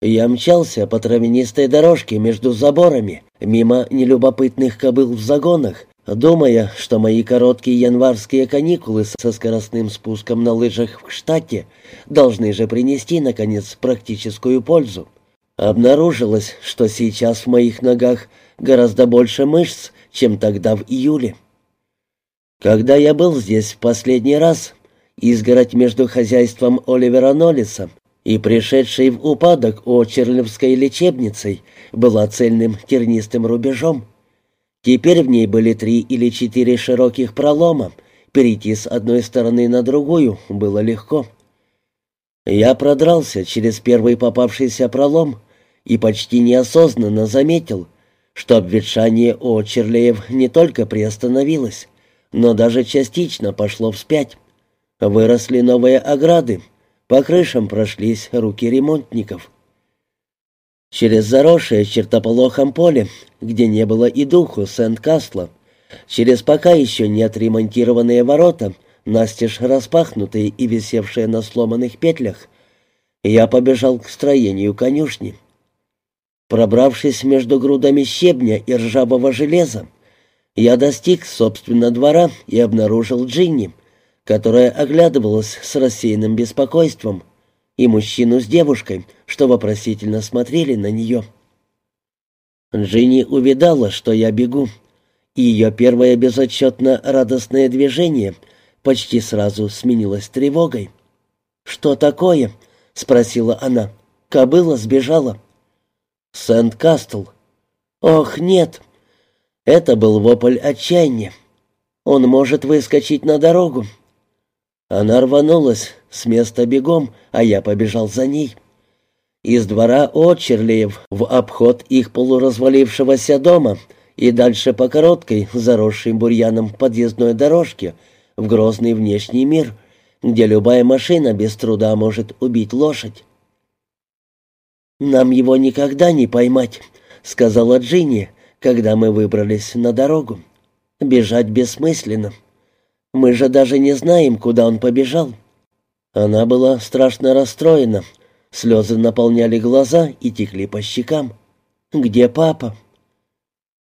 Я мчался по травянистой дорожке между заборами, мимо нелюбопытных кобыл в загонах, думая, что мои короткие январские каникулы со скоростным спуском на лыжах в штате должны же принести, наконец, практическую пользу. Обнаружилось, что сейчас в моих ногах гораздо больше мышц, чем тогда в июле. Когда я был здесь в последний раз, изгородь между хозяйством Оливера Ноллиса и пришедшей в упадок Очерлевской лечебницей была цельным тернистым рубежом. Теперь в ней были три или четыре широких пролома, перейти с одной стороны на другую было легко. Я продрался через первый попавшийся пролом и почти неосознанно заметил, что обветшание Очерлеев не только приостановилось, но даже частично пошло вспять. Выросли новые ограды, по крышам прошлись руки ремонтников. Через заросшее чертополохом поле, где не было и духу Сент-Кастла, через пока еще не отремонтированные ворота, настежь распахнутые и висевшие на сломанных петлях, я побежал к строению конюшни. Пробравшись между грудами щебня и ржавого железа, я достиг, собственно, двора и обнаружил Джинни — которая оглядывалась с рассеянным беспокойством, и мужчину с девушкой, что вопросительно смотрели на нее. Джинни увидала, что я бегу, и ее первое безотчетно радостное движение почти сразу сменилось тревогой. «Что такое?» — спросила она. «Кобыла сбежала». «Сент-Кастл». «Ох, нет!» Это был вопль отчаяния. «Он может выскочить на дорогу, она рванулась с места бегом, а я побежал за ней. Из двора Очерлиев в обход их полуразвалившегося дома и дальше по короткой, заросшей бурьяном подъездной дорожке в грозный внешний мир, где любая машина без труда может убить лошадь. «Нам его никогда не поймать», — сказала Джинни, когда мы выбрались на дорогу. «Бежать бессмысленно». Мы же даже не знаем, куда он побежал». Она была страшно расстроена. Слезы наполняли глаза и текли по щекам. «Где папа?»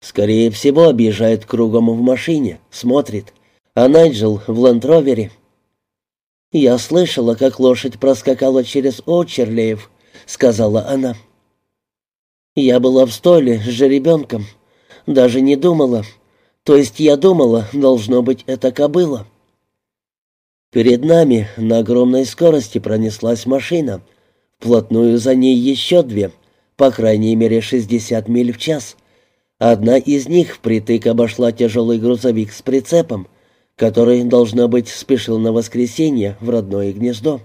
«Скорее всего, объезжает кругом в машине, смотрит. А Найджел в ландровере». «Я слышала, как лошадь проскакала через Очерлеев», — сказала она. «Я была в стойле с жеребенком. Даже не думала, то есть я думала, должно быть, это кобыла. Перед нами на огромной скорости пронеслась машина. Вплотную за ней еще две, по крайней мере 60 миль в час. Одна из них впритык обошла тяжелый грузовик с прицепом, который, должно быть, спешил на воскресенье в родное гнездо.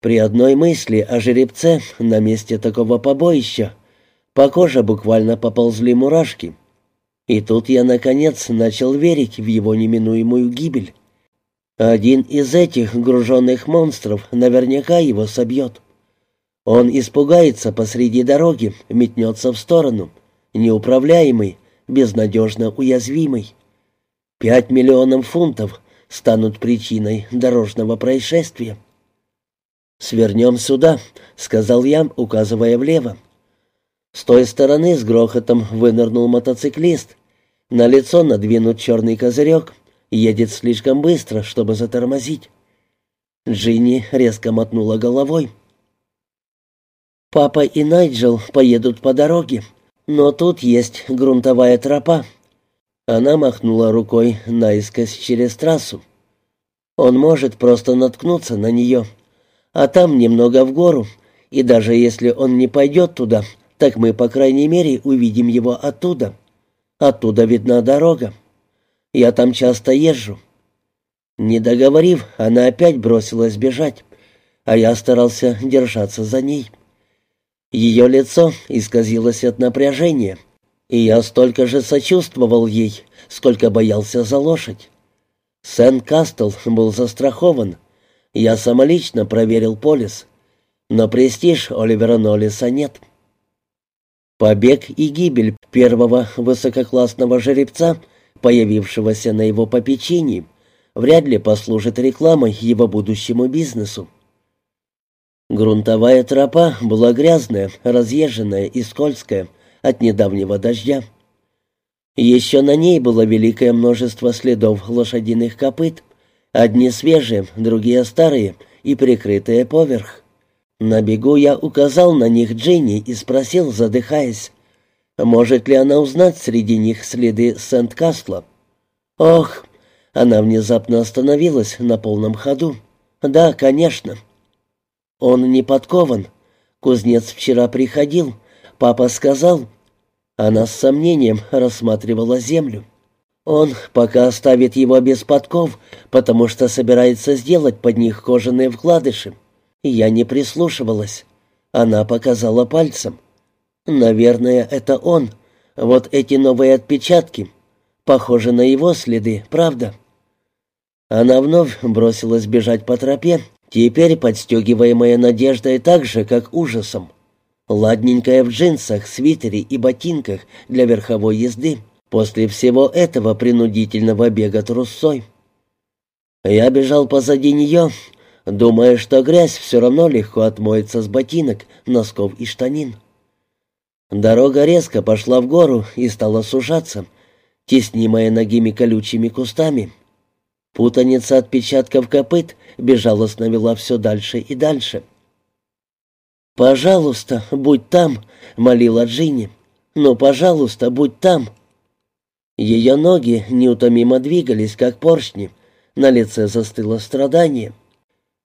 При одной мысли о жеребце на месте такого побоища по коже буквально поползли мурашки — и тут я, наконец, начал верить в его неминуемую гибель. Один из этих груженных монстров наверняка его собьет. Он испугается посреди дороги, метнется в сторону, неуправляемый, безнадежно уязвимый. Пять миллионов фунтов станут причиной дорожного происшествия. «Свернем сюда», — сказал я, указывая влево. С той стороны с грохотом вынырнул мотоциклист. На лицо надвинут черный козырек. Едет слишком быстро, чтобы затормозить. Джинни резко мотнула головой. «Папа и Найджел поедут по дороге, но тут есть грунтовая тропа». Она махнула рукой наискось через трассу. Он может просто наткнуться на нее, а там немного в гору, и даже если он не пойдет туда, так мы, по крайней мере, увидим его оттуда. Оттуда видна дорога. Я там часто езжу». Не договорив, она опять бросилась бежать, а я старался держаться за ней. Ее лицо исказилось от напряжения, и я столько же сочувствовал ей, сколько боялся за лошадь. Сент-Кастл был застрахован. Я самолично проверил полис. Но престиж Оливера Ноллиса нет. Побег и гибель первого высококлассного жеребца, появившегося на его попечении, вряд ли послужит рекламой его будущему бизнесу. Грунтовая тропа была грязная, разъезженная и скользкая от недавнего дождя. Еще на ней было великое множество следов лошадиных копыт, одни свежие, другие старые и прикрытые поверх. На бегу я указал на них Джинни и спросил, задыхаясь, может ли она узнать среди них следы Сент-Кастла. «Ох!» Она внезапно остановилась на полном ходу. «Да, конечно». «Он не подкован. Кузнец вчера приходил. Папа сказал...» Она с сомнением рассматривала землю. «Он пока оставит его без подков, потому что собирается сделать под них кожаные вкладыши». Я не прислушивалась. Она показала пальцем. «Наверное, это он. Вот эти новые отпечатки. Похожи на его следы, правда?» Она вновь бросилась бежать по тропе, теперь подстегиваемая надеждой так же, как ужасом. Ладненькая в джинсах, свитере и ботинках для верховой езды, после всего этого принудительного бега трусой. Я бежал позади нее, думая, что грязь все равно легко отмоется с ботинок, носков и штанин. Дорога резко пошла в гору и стала сужаться, теснимая ногими колючими кустами — Путаница отпечатков копыт безжалостно вела все дальше и дальше. «Пожалуйста, будь там», — молила Джинни. «Ну, пожалуйста, будь там». Ее ноги неутомимо двигались, как поршни. На лице застыло страдание.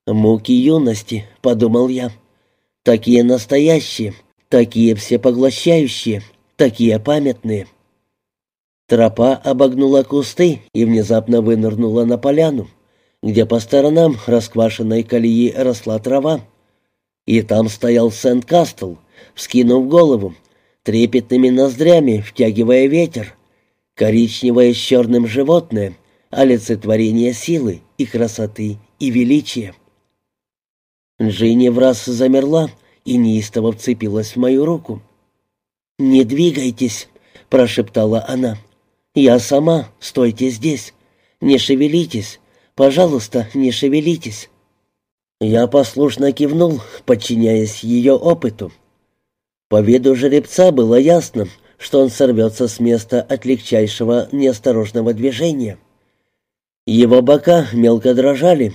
«Муки юности», — подумал я. «Такие настоящие, такие всепоглощающие, такие памятные». Тропа обогнула кусты и внезапно вынырнула на поляну, где по сторонам расквашенной колеи росла трава. И там стоял Сент-Кастл, вскинув голову, трепетными ноздрями втягивая ветер. Коричневое с черным животное, олицетворение силы и красоты и величия. Джинни в раз замерла и неистово вцепилась в мою руку. «Не двигайтесь», — прошептала она. «Я сама. Стойте здесь. Не шевелитесь. Пожалуйста, не шевелитесь». Я послушно кивнул, подчиняясь ее опыту. По виду жеребца было ясно, что он сорвется с места от легчайшего неосторожного движения. Его бока мелко дрожали,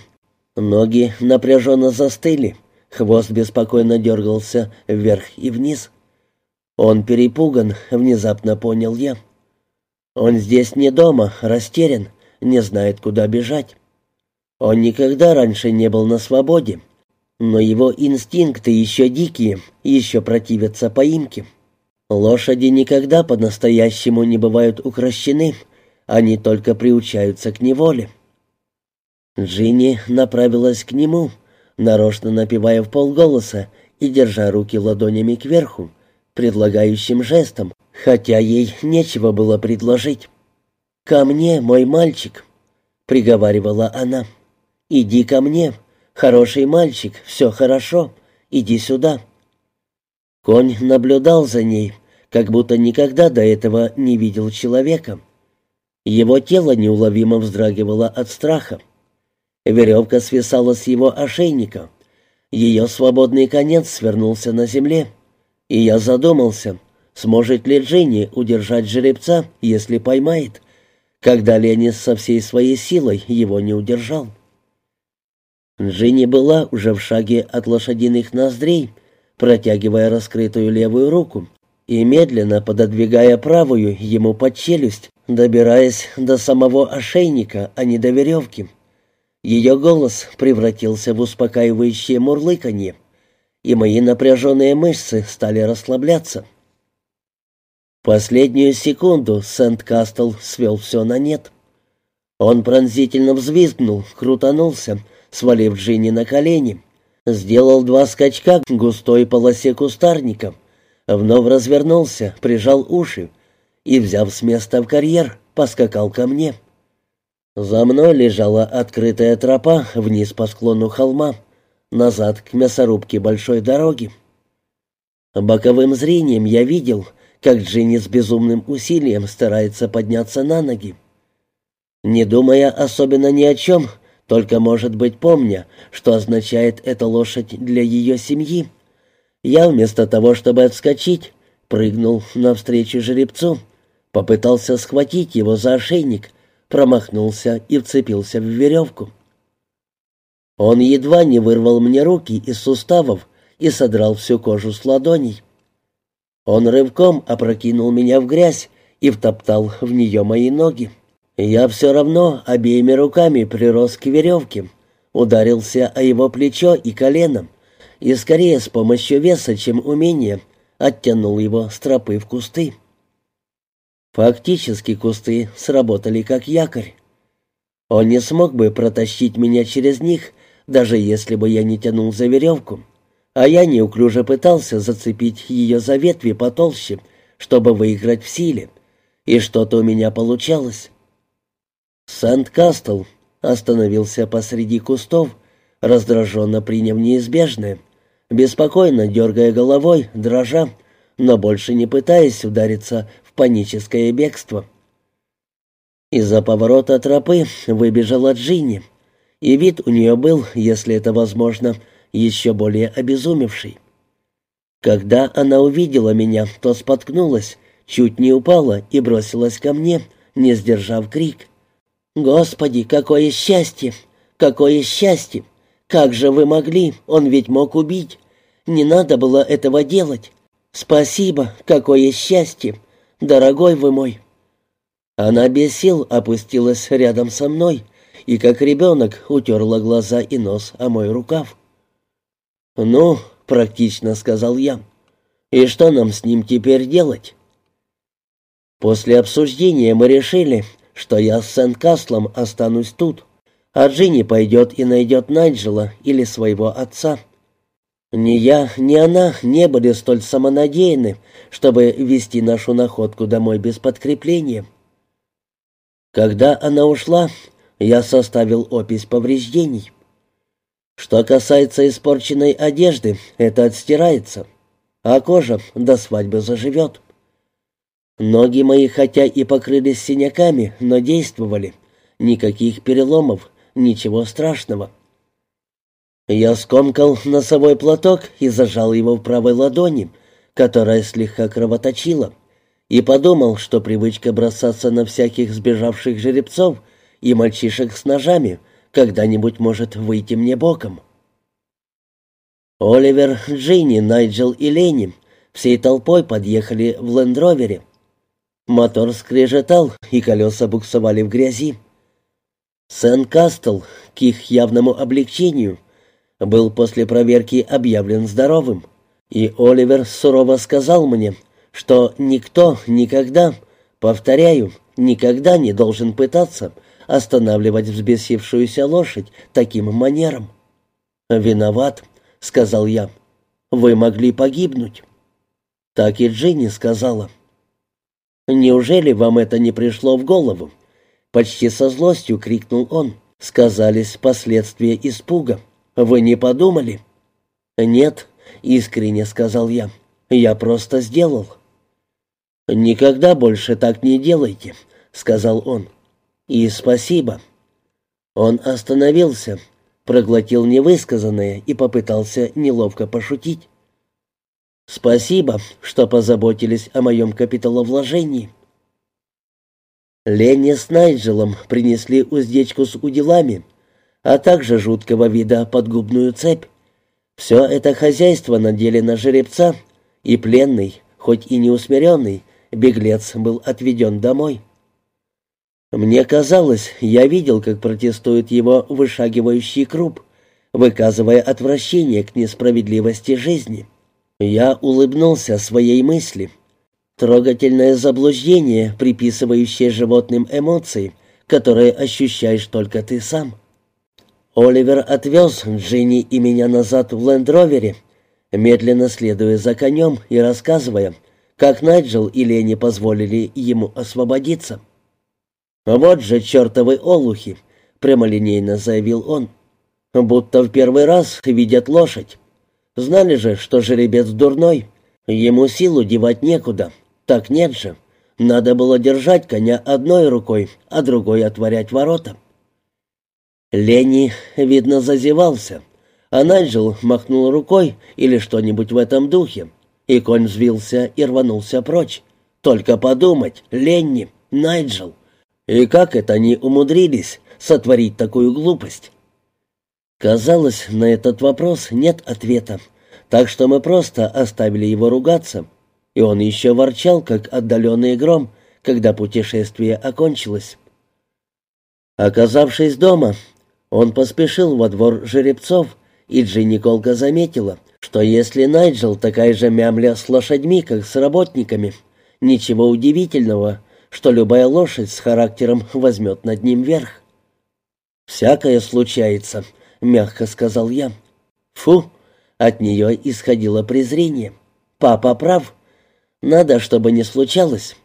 ноги напряженно застыли, хвост беспокойно дергался вверх и вниз. Он перепуган, внезапно понял я. Он здесь не дома, растерян, не знает, куда бежать. Он никогда раньше не был на свободе, но его инстинкты еще дикие, еще противятся поимке. Лошади никогда по-настоящему не бывают укращены, они только приучаются к неволе. Джинни направилась к нему, нарочно напевая в полголоса и держа руки ладонями кверху, предлагающим жестом, хотя ей нечего было предложить. «Ко мне, мой мальчик», — приговаривала она. «Иди ко мне, хороший мальчик, все хорошо, иди сюда». Конь наблюдал за ней, как будто никогда до этого не видел человека. Его тело неуловимо вздрагивало от страха. Веревка свисала с его ошейника. Ее свободный конец свернулся на земле. И я задумался, Сможет ли Джинни удержать жеребца, если поймает? Когда Ленис со всей своей силой его не удержал. Джинни была уже в шаге от лошадиных ноздрей, протягивая раскрытую левую руку и медленно пододвигая правую ему под челюсть, добираясь до самого ошейника, а не до веревки. Ее голос превратился в успокаивающее мурлыканье, и мои напряженные мышцы стали расслабляться. Последнюю секунду Сент-Кастл свел все на нет. Он пронзительно взвизгнул, крутанулся, свалив Джинни на колени, сделал два скачка к густой полосе кустарника, вновь развернулся, прижал уши и, взяв с места в карьер, поскакал ко мне. За мной лежала открытая тропа вниз по склону холма, назад к мясорубке большой дороги. Боковым зрением я видел — как Джинни с безумным усилием старается подняться на ноги. Не думая особенно ни о чем, только, может быть, помня, что означает эта лошадь для ее семьи. Я вместо того, чтобы отскочить, прыгнул навстречу жеребцу, попытался схватить его за ошейник, промахнулся и вцепился в веревку. Он едва не вырвал мне руки из суставов и содрал всю кожу с ладоней. Он рывком опрокинул меня в грязь и втоптал в нее мои ноги. Я все равно обеими руками прирос к веревке, ударился о его плечо и колено, и скорее с помощью веса, чем умения, оттянул его с тропы в кусты. Фактически кусты сработали как якорь. Он не смог бы протащить меня через них, даже если бы я не тянул за веревку, а я неуклюже пытался зацепить ее за ветви потолще, чтобы выиграть в силе, и что-то у меня получалось. Сент-Кастл остановился посреди кустов, раздраженно приняв неизбежное, беспокойно дергая головой, дрожа, но больше не пытаясь удариться паническое бегство. Из-за поворота тропы выбежала Джинни, и вид у нее был, если это возможно, еще более обезумевший. Когда она увидела меня, то споткнулась, чуть не упала и бросилась ко мне, не сдержав крик. «Господи, какое счастье! Какое счастье! Как же вы могли? Он ведь мог убить! Не надо было этого делать! Спасибо! Какое счастье! Дорогой вы мой!» Она без сил опустилась рядом со мной и, как ребенок, утерла глаза и нос о мой рукав. «Ну, — практично сказал я, — и что нам с ним теперь делать?» После обсуждения мы решили, что я с Сент-Каслом останусь тут, а Джинни пойдет и найдет Найджела или своего отца. Ни я, ни она не были столь самонадеянны, чтобы вести нашу находку домой без подкрепления. Когда она ушла, я составил опись повреждений. Что касается испорченной одежды, это отстирается, а кожа до свадьбы заживет. Ноги мои хотя и покрылись синяками, но действовали. Никаких переломов, ничего страшного. Я скомкал носовой платок и зажал его в правой ладони, которая слегка кровоточила, и подумал, что привычка бросаться на всяких сбежавших жеребцов и мальчишек с ножами когда-нибудь может выйти мне боком. Оливер, Джинни, Найджел и Ленни всей толпой подъехали в лендровере. Мотор скрежетал, и колеса буксовали в грязи. Сен-Кастл, к их явному облегчению, был после проверки объявлен здоровым, и Оливер сурово сказал мне, что никто никогда, повторяю, никогда не должен пытаться останавливать взбесившуюся лошадь таким манером. «Виноват», — сказал я, — «вы могли погибнуть». Так и Джинни сказала. «Неужели вам это не пришло в голову?» Почти со злостью крикнул он. «Сказались последствия испуга. Вы не подумали?» «Нет», — искренне сказал я. «Я просто сделал». «Никогда больше так не делайте», — сказал он. «И спасибо». Он остановился, проглотил невысказанное и попытался неловко пошутить. Спасибо, что позаботились о моем капиталовложении. Ленни с Найджелом принесли уздечку с уделами, а также жуткого вида подгубную цепь. Все это хозяйство надели на жеребца, и пленный, хоть и не усмиренный, беглец был отведен домой. Мне казалось, я видел, как протестует его вышагивающий круп, выказывая отвращение к несправедливости жизни. Я улыбнулся своей мысли. Трогательное заблуждение, приписывающее животным эмоции, которые ощущаешь только ты сам. Оливер отвез Джинни и меня назад в лендровере, медленно следуя за конем и рассказывая, как Найджел и Лени позволили ему освободиться. «Вот же чертовы олухи!» — прямолинейно заявил он. «Будто в первый раз видят лошадь. Знали же, что жеребец дурной. Ему силу девать некуда. Так нет же. Надо было держать коня одной рукой, а другой отворять ворота. Ленни, видно, зазевался, а Найджел махнул рукой или что-нибудь в этом духе, и конь взвился и рванулся прочь. Только подумать, Ленни, Найджел. И как это они умудрились сотворить такую глупость? Казалось, на этот вопрос нет ответа, так что мы просто оставили его ругаться, и он еще ворчал, как отдаленный гром, когда путешествие окончилось. Оказавшись дома, он поспешил во двор жеребцов, и Джинни Колка заметила, что если Найджел такая же мямля с лошадьми, как с работниками, ничего удивительного, что любая лошадь с характером возьмет над ним верх. «Всякое случается», — мягко сказал я. «Фу!» — от нее исходило презрение. «Папа прав. Надо, чтобы не случалось.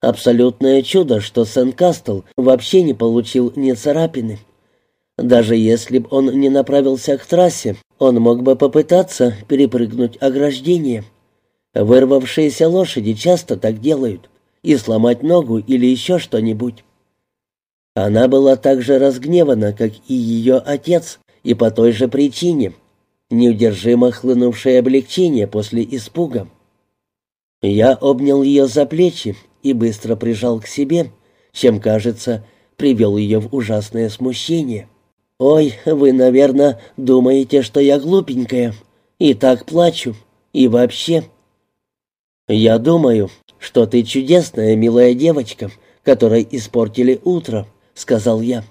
Абсолютное чудо, что Сен-Кастл вообще не получил ни царапины. Даже если бы он не направился к трассе, он мог бы попытаться перепрыгнуть ограждение. Вырвавшиеся лошади часто так делают. И сломать ногу или еще что-нибудь. Она была так же разгневана, как и ее отец, и по той же причине. Неудержимо хлынувшее облегчение после испуга. Я обнял ее за плечи и быстро прижал к себе, чем, кажется, привел ее в ужасное смущение. «Ой, вы, наверное, думаете, что я глупенькая, и так плачу, и вообще...» «Я думаю, что ты чудесная, милая девочка, которой испортили утро», — сказал я.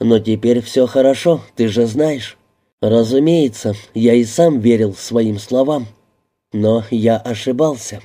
«Но теперь все хорошо, ты же знаешь». Разумеется, я и сам верил своим словам. Но я ошибался.